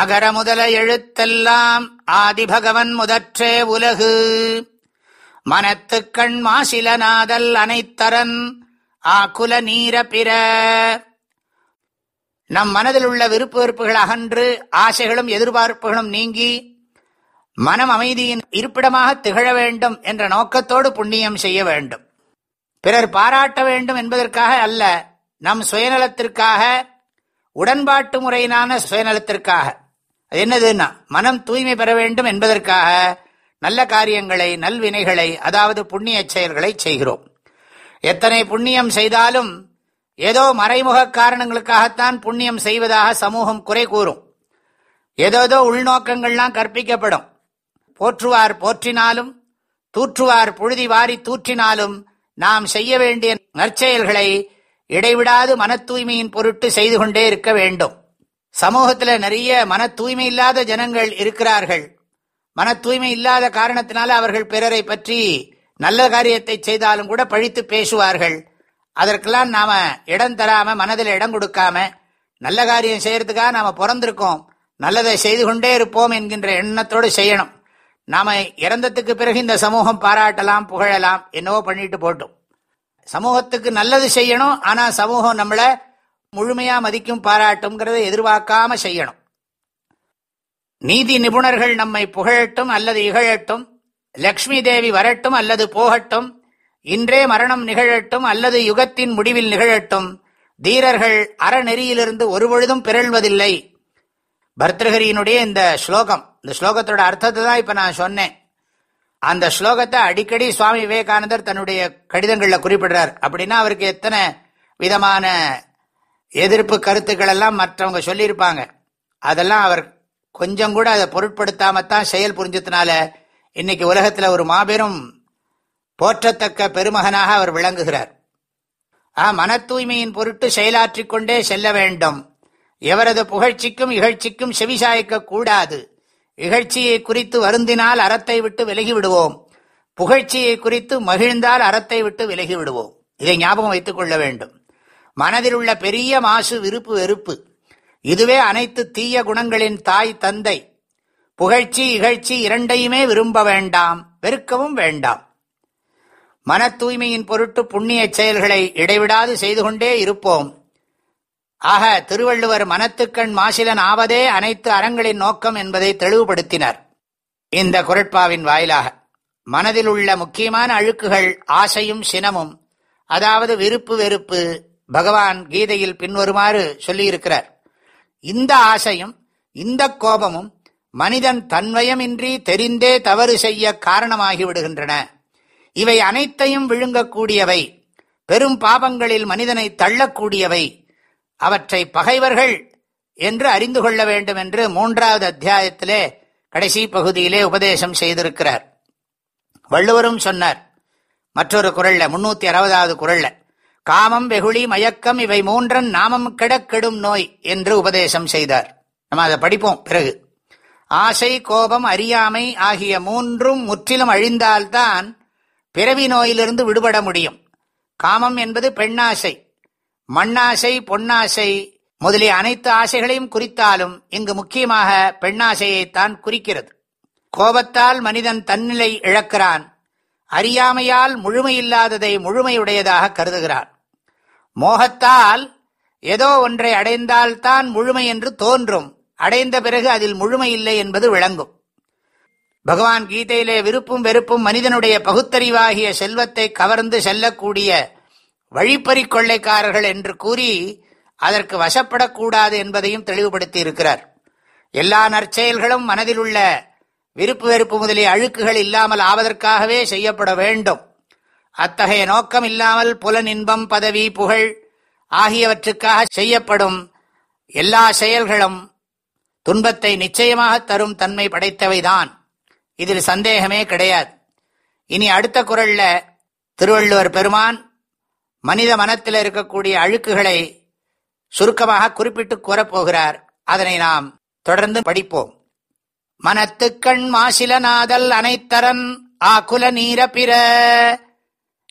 அகர முதல எழுத்தெல்லாம் ஆதிபகவன் முதற்றே உலகு. மனத்துக்கண் மாசிலநாதல் அனைத்தரன் ஆக்குல நீர பிற. நம் மனதில் உள்ள விருப்பு வெறுப்புகள் அகன்று ஆசைகளும் எதிர்பார்ப்புகளும் நீங்கி மனம் அமைதியின் இருப்பிடமாக திகழ வேண்டும் என்ற நோக்கத்தோடு புண்ணியம் செய்ய வேண்டும். பிறர் பாராட்ட வேண்டும் என்பதற்காக அல்ல நம் சுயநலத்திற்காக உடன்பாட்டு முறையினான சுயநலத்திற்காக. அது என்னதுன்னா மனம் தூய்மை பெற வேண்டும் என்பதற்காக நல்ல காரியங்களை நல்வினைகளை அதாவது புண்ணிய செயல்களை செய்கிறோம். எத்தனை புண்ணியம் செய்தாலும் ஏதோ மறைமுக காரணங்களுக்காகத்தான் புண்ணியம் செய்வதாக சமூகம் குறை கூறும். ஏதோதோ உள்நோக்கங்கள்லாம் கற்பிக்கப்படும். போற்றுவார் போற்றினாலும் தூற்றுவார் புழுதி வாரி தூற்றினாலும் நாம் செய்ய வேண்டிய நற்செயல்களை இடைவிடாது மன தூய்மையின் பொருட்டு செய்து கொண்டே இருக்க வேண்டும். சமூகத்தில் நிறைய மன தூய்மை இல்லாத ஜனங்கள் இருக்கிறார்கள். மன தூய்மை இல்லாத காரணத்தினால அவர்கள் பிறரை பற்றி நல்ல காரியத்தை செய்தாலும் கூட பழித்து பேசுவார்கள். அதற்கெல்லாம் நாம இடம் தராம மனதில் இடம் கொடுக்காம நல்ல காரியம் செய்யறதுக்காக நாம பிறந்திருக்கோம். நல்லதை செய்து கொண்டே இருப்போம் என்கின்ற எண்ணத்தோடு செய்யணும். நாம இறந்ததுக்கு பிறகு இந்த சமூகம் பாராட்டலாம் புகழலாம் என்னவோ பண்ணிட்டு போட்டோம் சமூகத்துக்கு நல்லது செய்யணும் ஆனா சமூகம் நம்மளை முழுமையா மதிக்கும் பாராட்டும்ங்கிறத எதிர்பார்க்காம செய்யணும். நீதி நிபுணர்கள் நம்மை புகழட்டும் அல்லது இகழட்டும் லக்ஷ்மி தேவி வரட்டும் அல்லது போகட்டும் இன்றே மரணம் நிகழட்டும் அல்லது யுகத்தின் முடிவில் நிகழட்டும் தீரர்கள் அறநெறியிலிருந்து ஒருபொழுதும் பிறழ்வதில்லை. பர்தகிரியினுடைய இந்த ஸ்லோகம் இந்த ஸ்லோகத்தோட அர்த்தத்தை தான் இப்ப நான் சொன்னேன். அந்த ஸ்லோகத்தை அடிக்கடி சுவாமி விவேகானந்தர் தன்னுடைய கடிதங்களில் குறிப்பிடுறார். அப்படின்னா அவருக்கு எத்தனை விதமான எதிர்ப்பு கருத்துக்கள் எல்லாம் மற்றவங்க சொல்லியிருப்பாங்க. அதெல்லாம் அவர் கொஞ்சம் கூட அதை பொருட்படுத்தாமத்தான் செயல் புரிஞ்சதுனால இன்னைக்கு உலகத்தில் ஒரு மாபெரும் போற்றத்தக்க பெருமகனாக அவர் விளங்குகிறார். ஆ மன தூய்மையின் பொருட்டு செயலாற்றிக் கொண்டே செல்ல வேண்டும். எவரது புகழ்ச்சிக்கும் இகழ்ச்சிக்கும் செவிசாய்க்க கூடாது. இகழ்ச்சியை குறித்து வருந்தினால் அறத்தை விட்டு விலகி விடுவோம் புகழ்ச்சியை குறித்து மகிழ்ந்தால் அறத்தை விட்டு விலகி விடுவோம் இதை ஞாபகம் வைத்துக் கொள்ள வேண்டும். மனதில் உள்ள பெரிய மாசு விருப்பு வெறுப்பு. இதுவே அனைத்து தீய குணங்களின் தாய் தந்தை. புகழ்ச்சி இகழ்ச்சி இரண்டையுமே விரும்ப வேண்டாம் வெறுக்கவும் வேண்டாம். மன தூய்மையின் பொருட்டு புண்ணிய செயல்களை இடைவிடாது செய்து கொண்டே இருப்போம். ஆக திருவள்ளுவர் மனத்துக்கண் மாசிலன் ஆவதே அனைத்து அறங்களின் நோக்கம் என்பதை தெளிவுபடுத்தினார். இந்த குரட்பாவின் வாயிலாக மனதில் உள்ள முக்கியமான அழுக்குகள் ஆசையும் சினமும் அதாவது விருப்பு வெறுப்பு பகவான் கீதையில் பின்வருமாறு சொல்லியிருக்கிறார். இந்த ஆசையும் இந்த கோபமும் மனிதன் தன்வயமின்றி தெரிந்தே தவறு செய்ய காரணமாகி விடுகின்றன இவை அனைத்தையும் விழுங்கக்கூடியவை பெரும் பாபங்களில் மனிதனை தள்ளக்கூடியவை. அவற்றை பகைவர்கள் என்று அறிந்து கொள்ள வேண்டும் என்று மூன்றாவது அத்தியாயத்திலே கடைசி பகுதியிலே உபதேசம் செய்திருக்கிறார். வள்ளுவரும் சொன்னார் மற்றொரு குரல்ல முன்னூத்தி அறுபதாவது குரல்ல காமம் வெகுளி மயக்கம் இவை மூன்றன் நாமம் கிடக்கெடும் நோய் என்று உபதேசம் செய்தார். நம்ம அதை படிப்போம் பிறகு. ஆசை கோபம் அறியாமை ஆகிய மூன்றும் முற்றிலும் அழிந்தால்தான் பிறவி நோயிலிருந்து விடுபட முடியும். காமம் என்பது பெண்ணாசை. மண்ணாசை பொன்னாசை முதலிய அனைத்து ஆசைகளையும் குறித்தாலும் இங்கு முக்கியமாக பெண்ணாசையைத்தான் குறிக்கிறது. கோபத்தால் மனிதன் தன்னிலை இழக்கிறான். அறியாமையால் முழுமையில்லாததை முழுமையுடையதாக கருதுகிறான். மோகத்தால் ஏதோ ஒன்றை அடைந்தால்தான் முழுமை என்று தோன்றும். அடைந்த பிறகு அதில் முழுமை இல்லை என்பது விளங்கும். பகவான் கீதையிலே விருப்பும் வெறுப்பும் மனிதனுடைய பகுத்தறிவாகிய செல்வத்தை கவர்ந்து செல்லக்கூடிய வழிப்பறி கொள்ளைக்காரர்கள் என்று கூறி அதற்கு வசப்படக்கூடாது என்பதையும் தெளிவுபடுத்தி இருக்கிறார். எல்லா நற்செயல்களும் மனதில் உள்ள விருப்பு வெறுப்பு முதலிய அழுக்குகள் இல்லாமல் ஆவதற்காகவே செய்யப்பட வேண்டும். அத்தகைய நோக்கம் இல்லாமல் புலன் இன்பம் பதவி புகழ் ஆகியவற்றுக்காக செய்யப்படும் எல்லா செயல்களும் துன்பத்தை நிச்சயமாக தரும் தன்மை படைத்தவைதான். இதில் சந்தேகமே கிடையாது. இனி அடுத்த குரல்ல திருவள்ளுவர் பெருமான் மனித மனத்தில் இருக்கக்கூடிய அழுக்குகளை சுருக்கமாக குறிப்பிட்டு கூறப்போகிறார். அதனை நாம் தொடர்ந்து படிப்போம். மனத்துக்கண் மாசிலநாதல் அனைத்தரன் ஆகுல நீர பிற